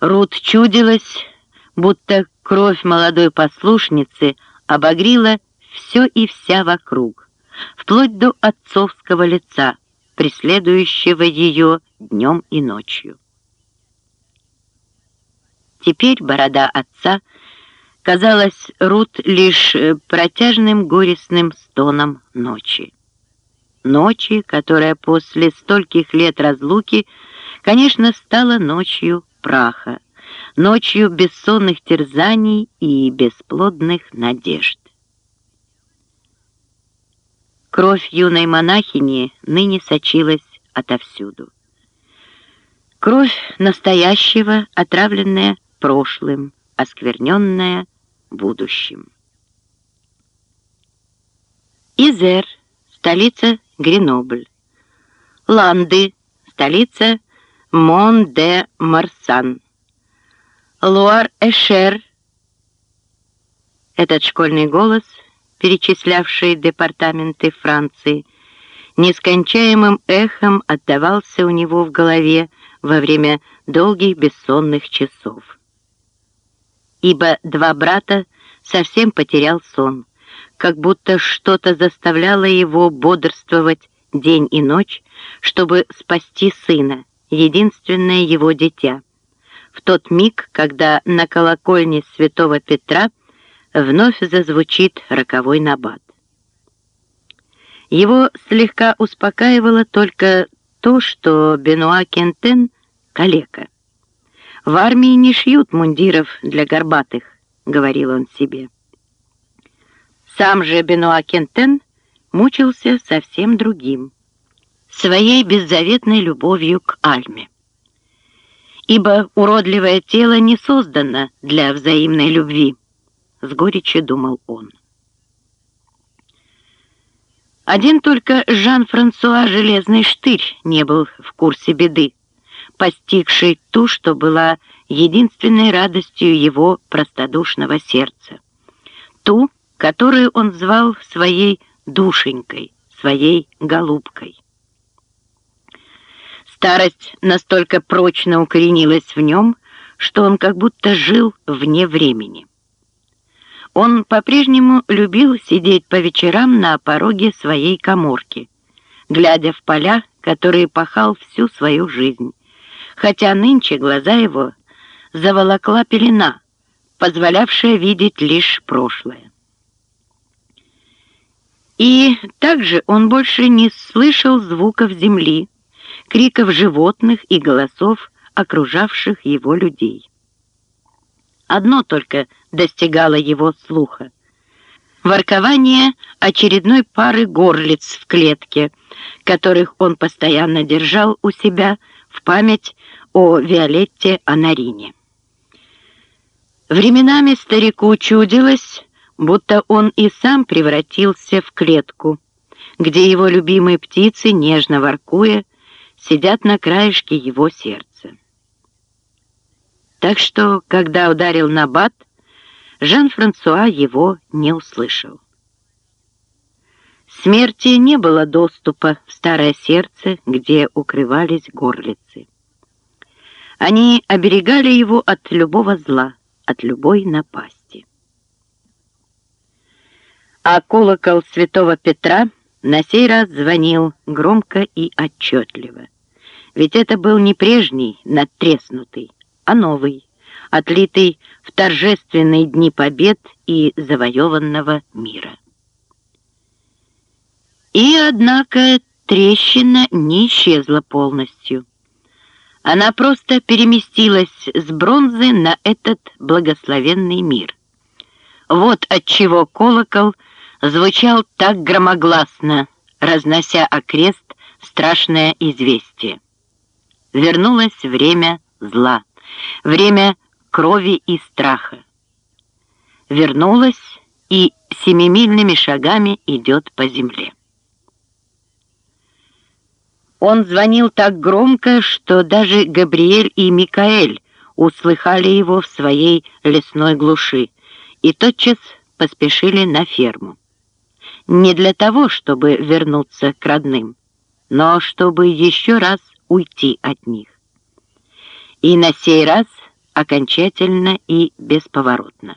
Рут чудилась, будто кровь молодой послушницы обогрила все и вся вокруг, вплоть до отцовского лица, преследующего ее днем и ночью. Теперь борода отца казалась Рут лишь э, протяжным горестным стоном ночи. Ночи, которая после стольких лет разлуки, конечно, стала ночью праха, ночью бессонных терзаний и бесплодных надежд. Кровь юной монахини ныне сочилась отовсюду. Кровь настоящего, отравленная прошлым, оскверненная будущим. Изер, столица Гренобль. Ланды, столица Мон-де-Марсан. Луар-Эшер. Этот школьный голос, перечислявший департаменты Франции, нескончаемым эхом отдавался у него в голове во время долгих бессонных часов. Ибо два брата совсем потерял сон, как будто что-то заставляло его бодрствовать день и ночь, чтобы спасти сына, единственное его дитя, в тот миг, когда на колокольне святого Петра вновь зазвучит роковой набат. Его слегка успокаивало только то, что Бенуа Кентен — калека. «В армии не шьют мундиров для горбатых», — говорил он себе. Сам же Бенуа Кентен мучился совсем другим, своей беззаветной любовью к Альме. Ибо уродливое тело не создано для взаимной любви, с горечью думал он. Один только Жан-Франсуа Железный Штырь не был в курсе беды, постигшей ту, что была единственной радостью его простодушного сердца. Ту, которую он звал своей душенькой, своей голубкой. Старость настолько прочно укоренилась в нем, что он как будто жил вне времени. Он по-прежнему любил сидеть по вечерам на пороге своей коморки, глядя в поля, которые пахал всю свою жизнь, хотя нынче глаза его заволокла пелена, позволявшая видеть лишь прошлое. И также он больше не слышал звуков земли, криков животных и голосов окружавших его людей. Одно только достигало его слуха. Воркование очередной пары горлиц в клетке, которых он постоянно держал у себя в память о Виолетте Анарине. Временами старику чудилось, будто он и сам превратился в клетку, где его любимые птицы, нежно воркуя, сидят на краешке его сердца. Так что, когда ударил Набат, Жан-Франсуа его не услышал. Смерти не было доступа в старое сердце, где укрывались горлицы. Они оберегали его от любого зла, от любой напасти а колокол святого Петра на сей раз звонил громко и отчетливо. Ведь это был не прежний, надтреснутый, а новый, отлитый в торжественные дни побед и завоеванного мира. И, однако, трещина не исчезла полностью. Она просто переместилась с бронзы на этот благословенный мир. Вот отчего колокол — звучал так громогласно, разнося окрест страшное известие. Вернулось время зла, время крови и страха. Вернулось и семимильными шагами идет по земле. Он звонил так громко, что даже Габриэль и Микаэль услыхали его в своей лесной глуши и тотчас поспешили на ферму не для того, чтобы вернуться к родным, но чтобы еще раз уйти от них. И на сей раз окончательно и бесповоротно.